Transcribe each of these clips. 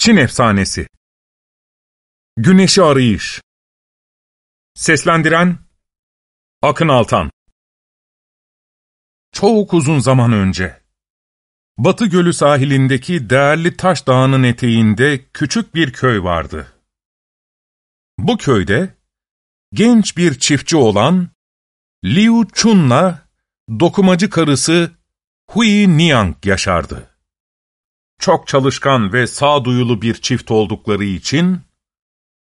Çin Efsanesi. Güneşi Arayış. Seslendiren Akın Altan. Çok uzun zaman önce, Batı Gölü sahilindeki değerli taş dağının eteğinde küçük bir köy vardı. Bu köyde, genç bir çiftçi olan Liu Chun'la dokumacı karısı Hui Niang yaşardı çok çalışkan ve sağduyulu bir çift oldukları için,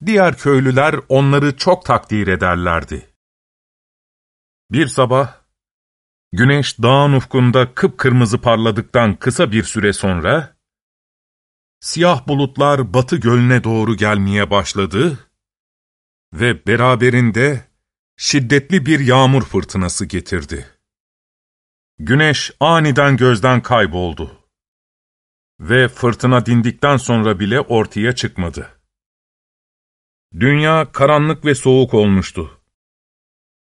diğer köylüler onları çok takdir ederlerdi. Bir sabah, güneş dağın ufkunda kıpkırmızı parladıktan kısa bir süre sonra, siyah bulutlar batı gölüne doğru gelmeye başladı ve beraberinde şiddetli bir yağmur fırtınası getirdi. Güneş aniden gözden kayboldu ve fırtına dindikten sonra bile ortaya çıkmadı. Dünya karanlık ve soğuk olmuştu.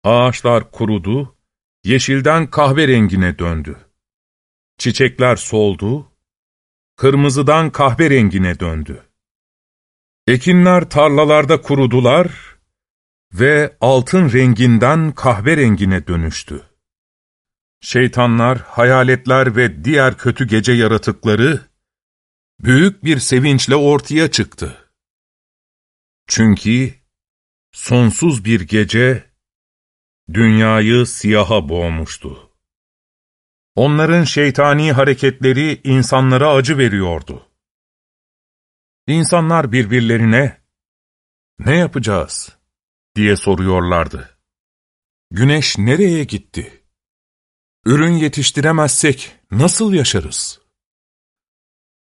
Ağaçlar kurudu, yeşilden kahverengine döndü. Çiçekler soldu, kırmızıdan kahverengine döndü. Ekinler tarlalarda kurudular ve altın renginden kahverengine dönüştü. Şeytanlar, hayaletler ve diğer kötü gece yaratıkları, büyük bir sevinçle ortaya çıktı. Çünkü sonsuz bir gece dünyayı siyaha boğmuştu. Onların şeytani hareketleri insanlara acı veriyordu. İnsanlar birbirlerine, ''Ne yapacağız?'' diye soruyorlardı. ''Güneş nereye gitti? Ürün yetiştiremezsek nasıl yaşarız?''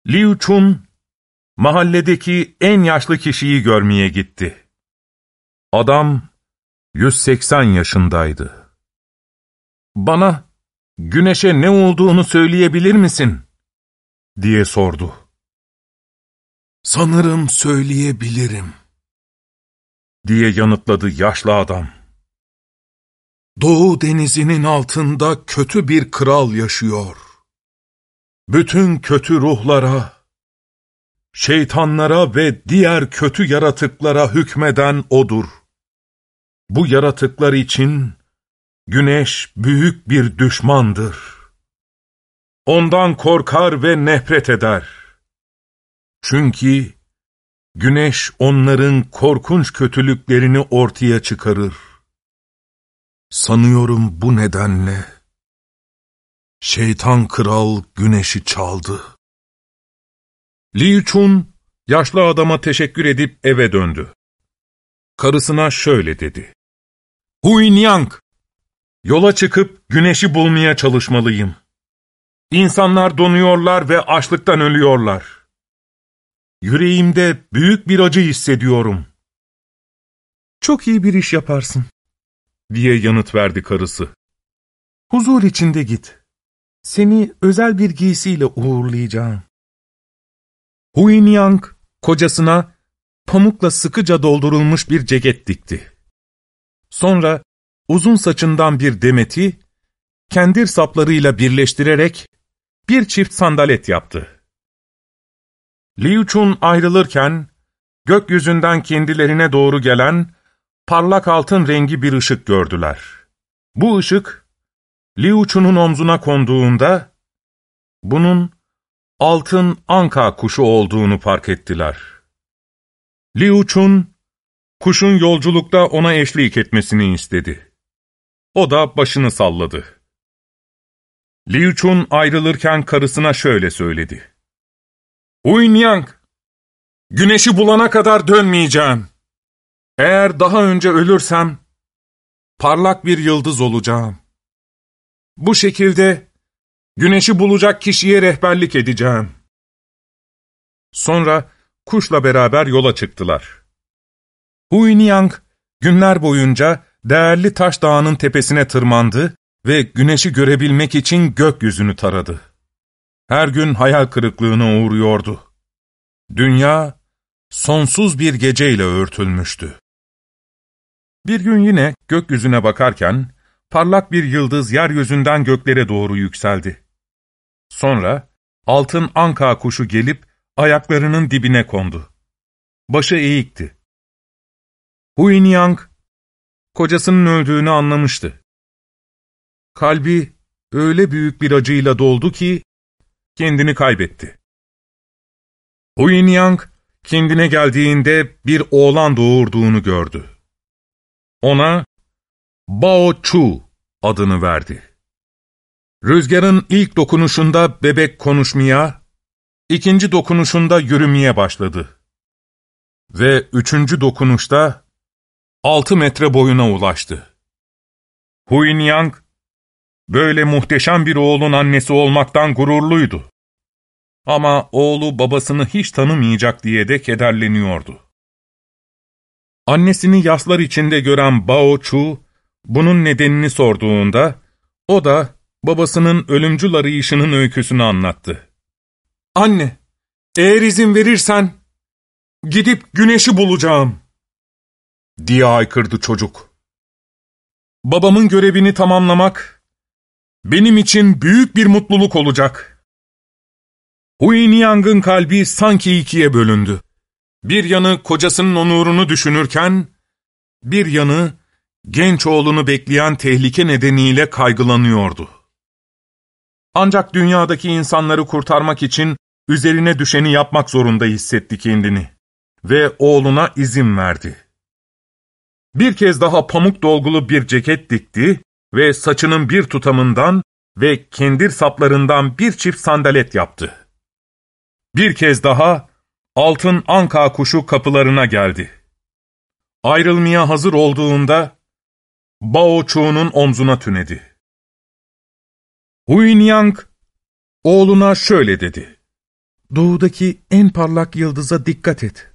Liu Chun, mahalledeki en yaşlı kişiyi görmeye gitti. Adam, 180 yaşındaydı. ''Bana güneşe ne olduğunu söyleyebilir misin?'' diye sordu. ''Sanırım söyleyebilirim.'' diye yanıtladı yaşlı adam. ''Doğu denizinin altında kötü bir kral yaşıyor.'' Bütün kötü ruhlara, şeytanlara ve diğer kötü yaratıklara hükmeden O'dur. Bu yaratıklar için güneş büyük bir düşmandır. Ondan korkar ve nefret eder. Çünkü güneş onların korkunç kötülüklerini ortaya çıkarır. Sanıyorum bu nedenle Şeytan kral güneşi çaldı. Li Chun, yaşlı adama teşekkür edip eve döndü. Karısına şöyle dedi. Hui Niang, yola çıkıp güneşi bulmaya çalışmalıyım. İnsanlar donuyorlar ve açlıktan ölüyorlar. Yüreğimde büyük bir acı hissediyorum. Çok iyi bir iş yaparsın, diye yanıt verdi karısı. Huzur içinde git. Seni özel bir giysiyle uğurlayacağım. Hui Niang, kocasına pamukla sıkıca doldurulmuş bir ceket dikti. Sonra uzun saçından bir demeti, kendir saplarıyla birleştirerek bir çift sandalet yaptı. Liu Chun ayrılırken, gökyüzünden kendilerine doğru gelen parlak altın rengi bir ışık gördüler. Bu ışık, Liu Chun'un omzuna konduğunda, bunun altın anka kuşu olduğunu fark ettiler. Liu Chun, kuşun yolculukta ona eşlik etmesini istedi. O da başını salladı. Liu Chun ayrılırken karısına şöyle söyledi. Hui Niang, güneşi bulana kadar dönmeyeceğim. Eğer daha önce ölürsem, parlak bir yıldız olacağım. Bu şekilde güneşi bulacak kişiye rehberlik edeceğim. Sonra kuşla beraber yola çıktılar. Hui Niang günler boyunca değerli taş dağının tepesine tırmandı ve güneşi görebilmek için gökyüzünü taradı. Her gün hayal kırıklığına uğruyordu. Dünya sonsuz bir geceyle örtülmüştü. Bir gün yine gökyüzüne bakarken parlak bir yıldız yeryüzünden göklere doğru yükseldi. Sonra altın anka kuşu gelip ayaklarının dibine kondu. Başı eğikti. Huinyang, kocasının öldüğünü anlamıştı. Kalbi öyle büyük bir acıyla doldu ki, kendini kaybetti. Huinyang, kendine geldiğinde bir oğlan doğurduğunu gördü. Ona, Bao Chu adını verdi. Rüzgarın ilk dokunuşunda bebek konuşmaya, ikinci dokunuşunda yürümeye başladı. Ve üçüncü dokunuşta altı metre boyuna ulaştı. Huin Yang, böyle muhteşem bir oğlun annesi olmaktan gururluydu. Ama oğlu babasını hiç tanımayacak diye de kederleniyordu. Annesini yaslar içinde gören Bao Chu, bunun nedenini sorduğunda, o da babasının ölümcül arayışının öyküsünü anlattı. ''Anne, eğer izin verirsen, gidip güneşi bulacağım.'' diye aykırdı çocuk. ''Babamın görevini tamamlamak, benim için büyük bir mutluluk olacak.'' Huyin Yang'ın kalbi sanki ikiye bölündü. Bir yanı kocasının onurunu düşünürken, bir yanı genç oğlunu bekleyen tehlike nedeniyle kaygılanıyordu. Ancak dünyadaki insanları kurtarmak için üzerine düşeni yapmak zorunda hissetti kendini ve oğluna izin verdi. Bir kez daha pamuk dolgulu bir ceket dikti ve saçının bir tutamından ve kendir saplarından bir çift sandalet yaptı. Bir kez daha altın anka kuşu kapılarına geldi. Ayrılmaya hazır olduğunda Bao Chu'nun omzuna tünedi. Huinyang, oğluna şöyle dedi. Doğudaki en parlak yıldıza dikkat et.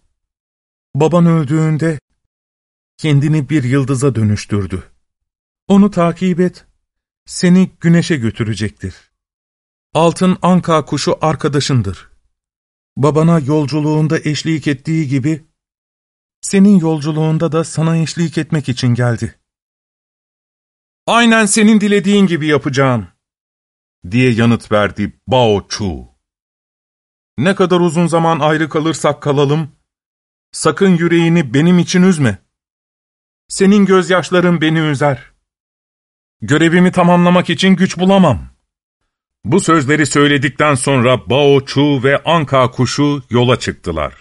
Baban öldüğünde kendini bir yıldıza dönüştürdü. Onu takip et, seni güneşe götürecektir. Altın anka kuşu arkadaşındır. Babana yolculuğunda eşlik ettiği gibi, senin yolculuğunda da sana eşlik etmek için geldi. Aynen senin dilediğin gibi yapacağım diye yanıt verdi Bao Chu. Ne kadar uzun zaman ayrı kalırsak kalalım, sakın yüreğini benim için üzme. Senin gözyaşların beni üzer. Görevimi tamamlamak için güç bulamam. Bu sözleri söyledikten sonra Bao Chu ve Anka kuşu yola çıktılar.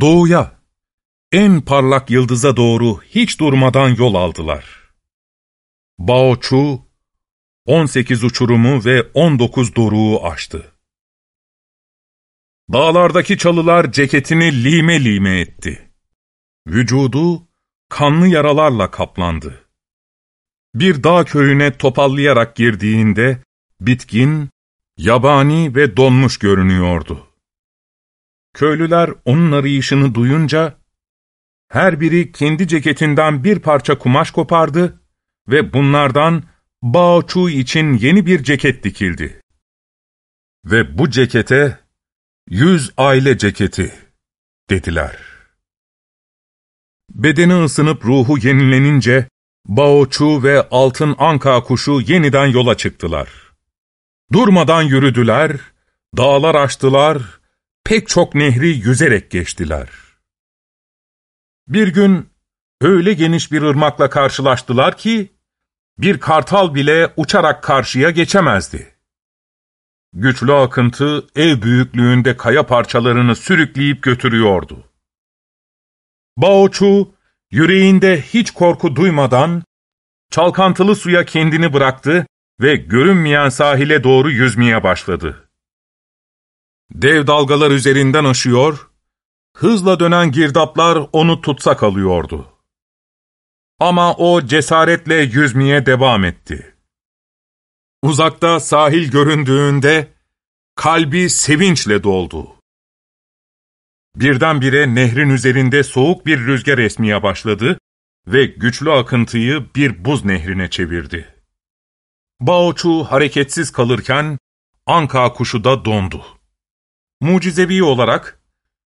Doğuya, en parlak yıldıza doğru hiç durmadan yol aldılar. Bao Chu, 18 uçurumu ve 19 doruğu aştı. Dağlardaki çalılar ceketini lime lime etti. Vücudu kanlı yaralarla kaplandı. Bir dağ köyüne topallayarak girdiğinde bitkin, yabani ve donmuş görünüyordu. Köylüler onun arayışını duyunca, her biri kendi ceketinden bir parça kumaş kopardı ve bunlardan Bao için yeni bir ceket dikildi. Ve bu cekete, yüz aile ceketi, dediler. Bedeni ısınıp ruhu yenilenince, Bao ve Altın Anka kuşu yeniden yola çıktılar. Durmadan yürüdüler, dağlar aştılar, pek çok nehri yüzerek geçtiler. Bir gün öyle geniş bir ırmakla karşılaştılar ki, bir kartal bile uçarak karşıya geçemezdi. Güçlü akıntı ev büyüklüğünde kaya parçalarını sürükleyip götürüyordu. Bao Chu, yüreğinde hiç korku duymadan, çalkantılı suya kendini bıraktı ve görünmeyen sahile doğru yüzmeye başladı. Dev dalgalar üzerinden aşıyor, hızla dönen girdaplar onu tutsak alıyordu. Ama o cesaretle yüzmeye devam etti. Uzakta sahil göründüğünde kalbi sevinçle doldu. Birdenbire nehrin üzerinde soğuk bir rüzgar esmeye başladı ve güçlü akıntıyı bir buz nehrine çevirdi. Baoçu hareketsiz kalırken Anka kuşu da dondu. Mucizevi olarak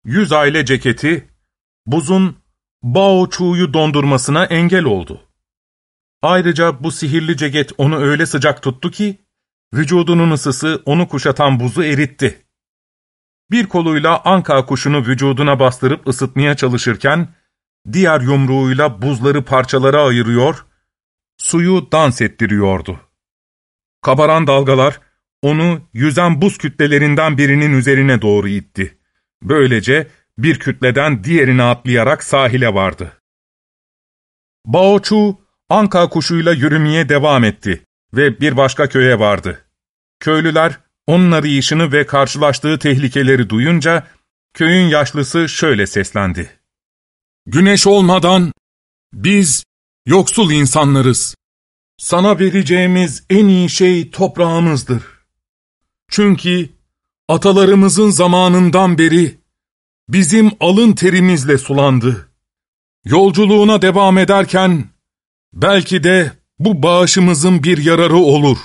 yüz aile ceketi buzun Bao Chu'yu dondurmasına engel oldu. Ayrıca bu sihirli ceket onu öyle sıcak tuttu ki, vücudunun ısısı onu kuşatan buzu eritti. Bir koluyla anka kuşunu vücuduna bastırıp ısıtmaya çalışırken, diğer yumruğuyla buzları parçalara ayırıyor, suyu dans ettiriyordu. Kabaran dalgalar, onu yüzen buz kütlelerinden birinin üzerine doğru itti. Böylece bir kütleden diğerine atlayarak sahile vardı. Baoçu, anka kuşuyla yürümeye devam etti ve bir başka köye vardı. Köylüler, onun arayışını ve karşılaştığı tehlikeleri duyunca, köyün yaşlısı şöyle seslendi. Güneş olmadan biz yoksul insanlarız. Sana vereceğimiz en iyi şey toprağımızdır. Çünkü atalarımızın zamanından beri bizim alın terimizle sulandı. Yolculuğuna devam ederken belki de bu bağışımızın bir yararı olur.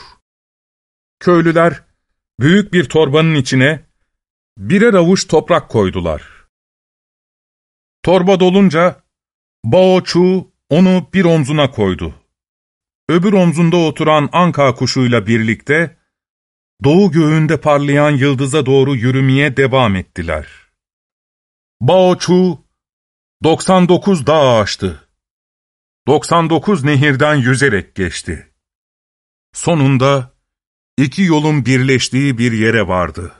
Köylüler büyük bir torbanın içine birer avuç toprak koydular. Torba dolunca Bao onu bir omzuna koydu. Öbür omzunda oturan anka kuşuyla birlikte doğu göğünde parlayan yıldıza doğru yürümeye devam ettiler. Bao Chu 99 dağ aştı. 99 nehirden yüzerek geçti. Sonunda iki yolun birleştiği bir yere vardı.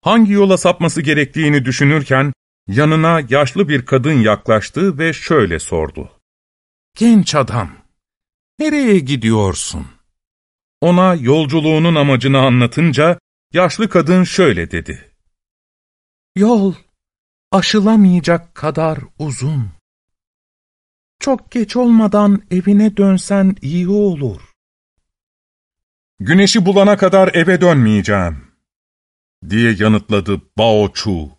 Hangi yola sapması gerektiğini düşünürken, yanına yaşlı bir kadın yaklaştı ve şöyle sordu. Genç adam, nereye gidiyorsun? Ona yolculuğunun amacını anlatınca, yaşlı kadın şöyle dedi. Yol, aşılamayacak kadar uzun. Çok geç olmadan evine dönsen iyi olur. Güneşi bulana kadar eve dönmeyeceğim, diye yanıtladı Bao Chu.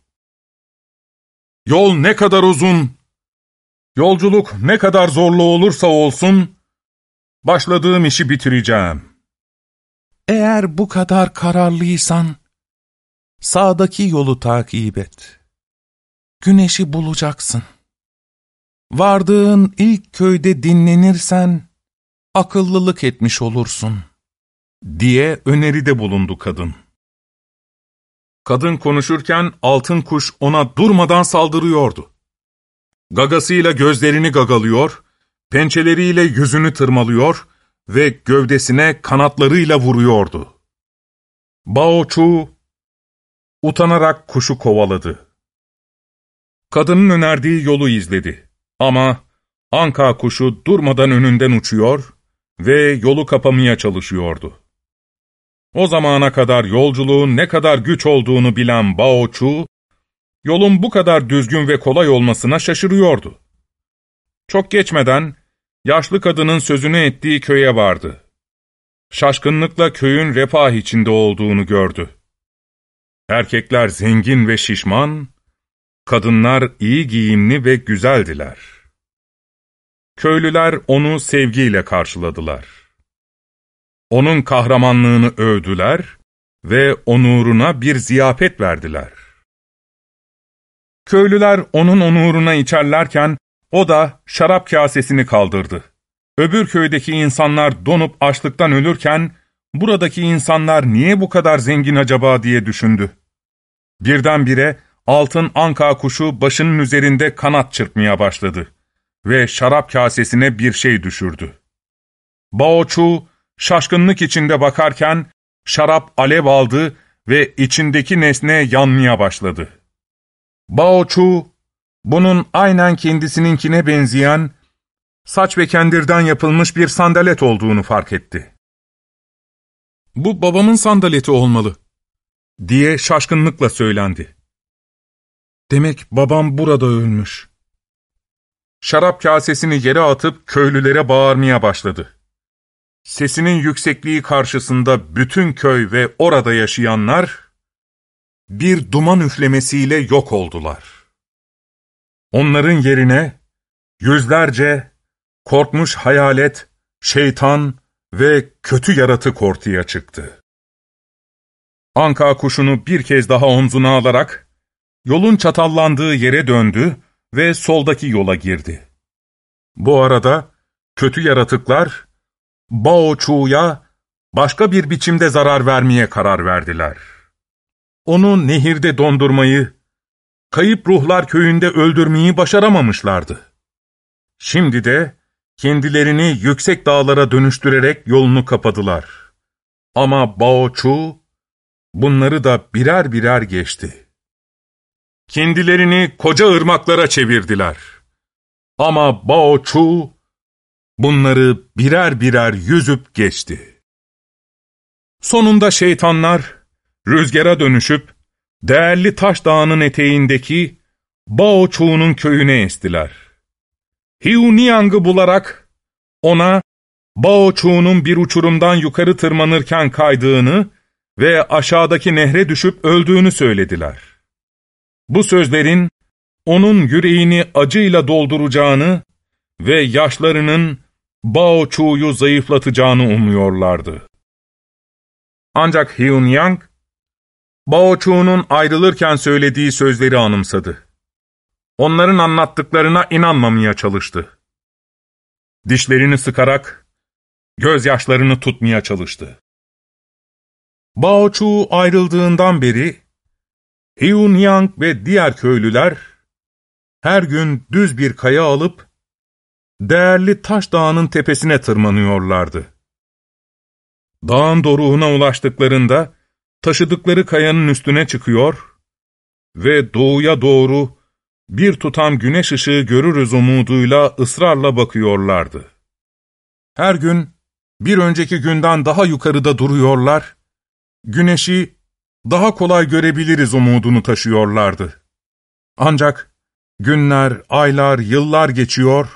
Yol ne kadar uzun, yolculuk ne kadar zorlu olursa olsun, başladığım işi bitireceğim. Eğer bu kadar kararlıysan, sağdaki yolu takip et. Güneşi bulacaksın. Vardığın ilk köyde dinlenirsen, akıllılık etmiş olursun, diye öneride bulundu kadın. Kadın konuşurken altın kuş ona durmadan saldırıyordu. Gagasıyla gözlerini gagalıyor, pençeleriyle yüzünü tırmalıyor ve gövdesine kanatlarıyla vuruyordu. Bao Chu utanarak kuşu kovaladı. Kadının önerdiği yolu izledi ama anka kuşu durmadan önünden uçuyor ve yolu kapamaya çalışıyordu. O zamana kadar yolculuğun ne kadar güç olduğunu bilen Bao Chu, yolun bu kadar düzgün ve kolay olmasına şaşırıyordu. Çok geçmeden, yaşlı kadının sözünü ettiği köye vardı. Şaşkınlıkla köyün refah içinde olduğunu gördü. Erkekler zengin ve şişman, kadınlar iyi giyimli ve güzeldiler. Köylüler onu sevgiyle karşıladılar. Onun kahramanlığını övdüler ve onuruna bir ziyafet verdiler. Köylüler onun onuruna içerlerken o da şarap kasesini kaldırdı. Öbür köydeki insanlar donup açlıktan ölürken, buradaki insanlar niye bu kadar zengin acaba diye düşündü. Birdenbire altın anka kuşu başının üzerinde kanat çırpmaya başladı ve şarap kasesine bir şey düşürdü. Bao şaşkınlık içinde bakarken, şarap alev aldı ve içindeki nesne yanmaya başladı. Bao bunun aynen kendisininkine benzeyen, saç ve kendirden yapılmış bir sandalet olduğunu fark etti. ''Bu babamın sandaleti olmalı.'' Diye şaşkınlıkla söylendi. ''Demek babam burada ölmüş.'' Şarap kasesini yere atıp köylülere bağırmaya başladı. Sesinin yüksekliği karşısında bütün köy ve orada yaşayanlar, bir duman üflemesiyle yok oldular. Onların yerine yüzlerce korkmuş hayalet, şeytan ve kötü yaratık ortaya çıktı. Anka kuşunu bir kez daha omzuna alarak yolun çatallandığı yere döndü ve soldaki yola girdi. Bu arada kötü yaratıklar Bao Chu'ya başka bir biçimde zarar vermeye karar verdiler. onu nehirde dondurmayı, kayıp ruhlar köyünde öldürmeyi başaramamışlardı. Şimdi de kendilerini yüksek dağlara dönüştürerek yolunu kapadılar. Ama Bao Chu bunları da birer birer geçti. Kendilerini koca ırmaklara çevirdiler. Ama Bao Chu bunları birer birer yüzüp geçti. Sonunda şeytanlar rüzgara dönüşüp değerli taş dağının eteğindeki Bao Chu'nun köyüne estiler. Hiu Niang'ı bularak ona Bao Chu'nun bir uçurumdan yukarı tırmanırken kaydığını ve aşağıdaki nehre düşüp öldüğünü söylediler. Bu sözlerin onun yüreğini acıyla dolduracağını ve yaşlarının Bao Chu'yu zayıflatacağını umuyorlardı. Ancak Hyun Yang, Bao Chu'nun ayrılırken söylediği sözleri anımsadı. Onların anlattıklarına inanmamaya çalıştı. Dişlerini sıkarak gözyaşlarını tutmaya çalıştı. Bao Chu ayrıldığından beri Hyun Yang ve diğer köylüler her gün düz bir kaya alıp değerli taş dağının tepesine tırmanıyorlardı. Dağın doruğuna ulaştıklarında taşıdıkları kayanın üstüne çıkıyor ve doğuya doğru bir tutam güneş ışığı görürüz umuduyla ısrarla bakıyorlardı. Her gün bir önceki günden daha yukarıda duruyorlar, güneşi daha kolay görebiliriz umudunu taşıyorlardı. Ancak günler, aylar, yıllar geçiyor,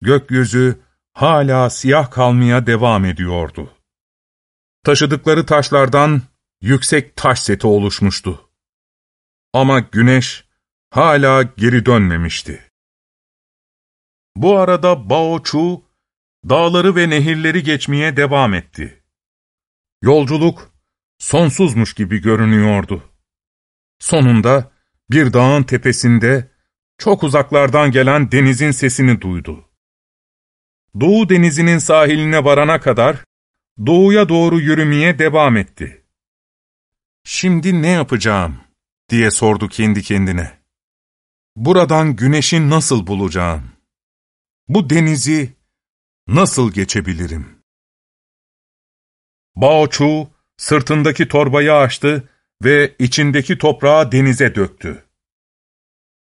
gökyüzü hala siyah kalmaya devam ediyordu. Taşıdıkları taşlardan yüksek taş seti oluşmuştu. Ama güneş hala geri dönmemişti. Bu arada Bao Chu, dağları ve nehirleri geçmeye devam etti. Yolculuk sonsuzmuş gibi görünüyordu. Sonunda bir dağın tepesinde çok uzaklardan gelen denizin sesini duydu. Doğu denizinin sahiline varana kadar doğuya doğru yürümeye devam etti. Şimdi ne yapacağım diye sordu kendi kendine. Buradan güneşi nasıl bulacağım? Bu denizi nasıl geçebilirim? Bao Chu sırtındaki torbayı açtı ve içindeki toprağı denize döktü.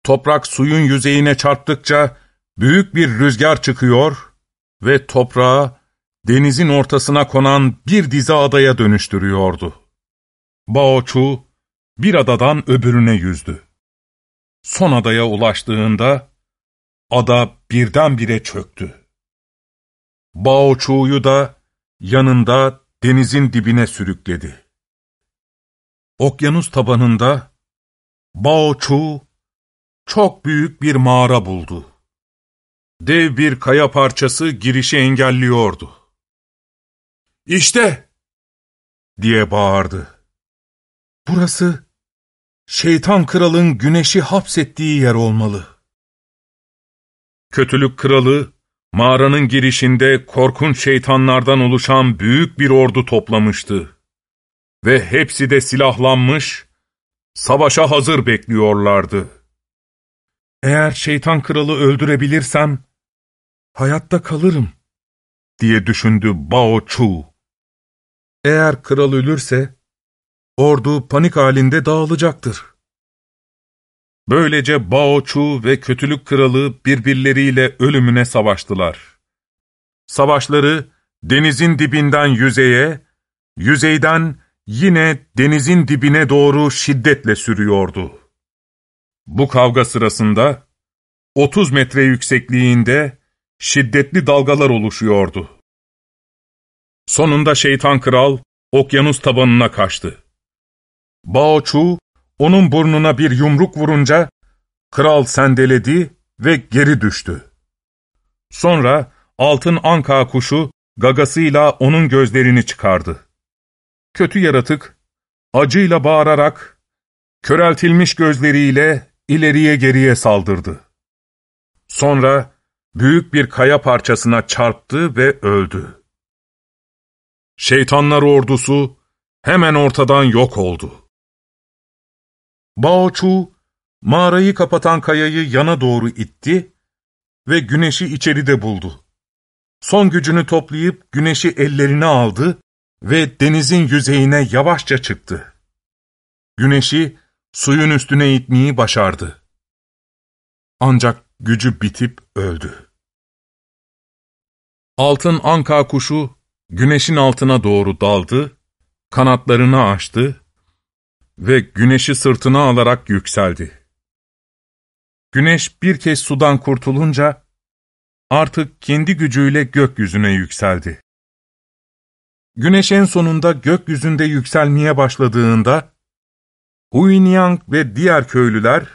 Toprak suyun yüzeyine çarptıkça büyük bir rüzgar çıkıyor ve toprağı denizin ortasına konan bir dizi adaya dönüştürüyordu. Bao Chu bir adadan öbürüne yüzdü. Son adaya ulaştığında ada birdenbire çöktü. Bao Chu'yu da yanında denizin dibine sürükledi. Okyanus tabanında Bao çok büyük bir mağara buldu. Dev bir kaya parçası girişi engelliyordu. ''İşte!'' diye bağırdı. ''Burası şeytan kralın güneşi hapsettiği yer olmalı.'' Kötülük kralı, mağaranın girişinde korkunç şeytanlardan oluşan büyük bir ordu toplamıştı. Ve hepsi de silahlanmış, savaşa hazır bekliyorlardı. Eğer şeytan kralı öldürebilirsem, hayatta kalırım, diye düşündü Bao Chu. Eğer kral ölürse, ordu panik halinde dağılacaktır. Böylece Bao ve kötülük kralı birbirleriyle ölümüne savaştılar. Savaşları denizin dibinden yüzeye, yüzeyden yine denizin dibine doğru şiddetle sürüyordu. Bu kavga sırasında 30 metre yüksekliğinde şiddetli dalgalar oluşuyordu. Sonunda şeytan kral okyanus tabanına kaçtı. Bao onun burnuna bir yumruk vurunca kral sendeledi ve geri düştü. Sonra altın anka kuşu gagasıyla onun gözlerini çıkardı. Kötü yaratık acıyla bağırarak köreltilmiş gözleriyle ileriye geriye saldırdı. Sonra büyük bir kaya parçasına çarptı ve öldü. Şeytanlar ordusu hemen ortadan yok oldu. Bao Chu, mağarayı kapatan kayayı yana doğru itti ve güneşi içeride buldu. Son gücünü toplayıp güneşi ellerine aldı ve denizin yüzeyine yavaşça çıktı. Güneşi suyun üstüne itmeyi başardı. Ancak gücü bitip öldü. Altın anka kuşu güneşin altına doğru daldı, kanatlarını açtı ve güneşi sırtına alarak yükseldi. Güneş bir kez sudan kurtulunca, artık kendi gücüyle gökyüzüne yükseldi. Güneş en sonunda gökyüzünde yükselmeye başladığında, Huinyang ve diğer köylüler,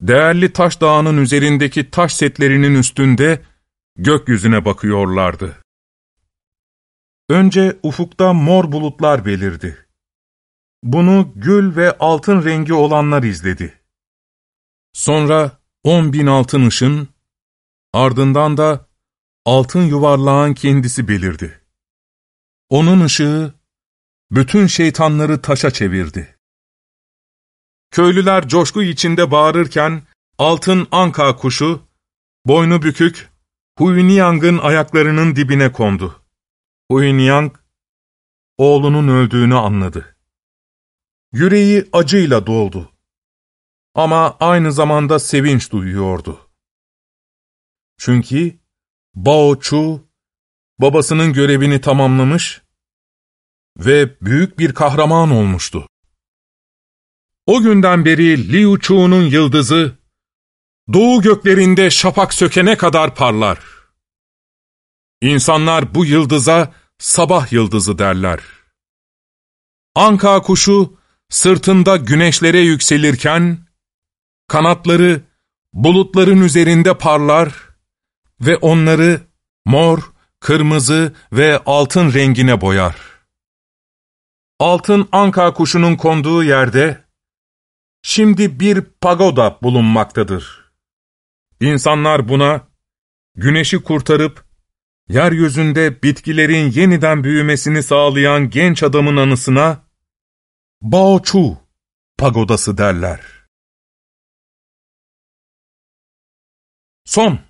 değerli taş dağının üzerindeki taş setlerinin üstünde gökyüzüne bakıyorlardı. Önce ufukta mor bulutlar belirdi. Bunu gül ve altın rengi olanlar izledi. Sonra on bin altın ışın, ardından da altın yuvarlağın kendisi belirdi. Onun ışığı bütün şeytanları taşa çevirdi. Köylüler coşku içinde bağırırken altın anka kuşu, boynu bükük, Huyniyang'ın ayaklarının dibine kondu. Huyniyang, oğlunun öldüğünü anladı. Yüreği acıyla doldu. Ama aynı zamanda sevinç duyuyordu. Çünkü Bao Chu, babasının görevini tamamlamış ve büyük bir kahraman olmuştu. O günden beri Liu Chu'nun yıldızı, doğu göklerinde şafak sökene kadar parlar. İnsanlar bu yıldıza sabah yıldızı derler. Anka kuşu sırtında güneşlere yükselirken, kanatları bulutların üzerinde parlar ve onları mor, kırmızı ve altın rengine boyar. Altın anka kuşunun konduğu yerde, şimdi bir pagoda bulunmaktadır. İnsanlar buna, güneşi kurtarıp, yeryüzünde bitkilerin yeniden büyümesini sağlayan genç adamın anısına, Bao Chu pagodası derler. Son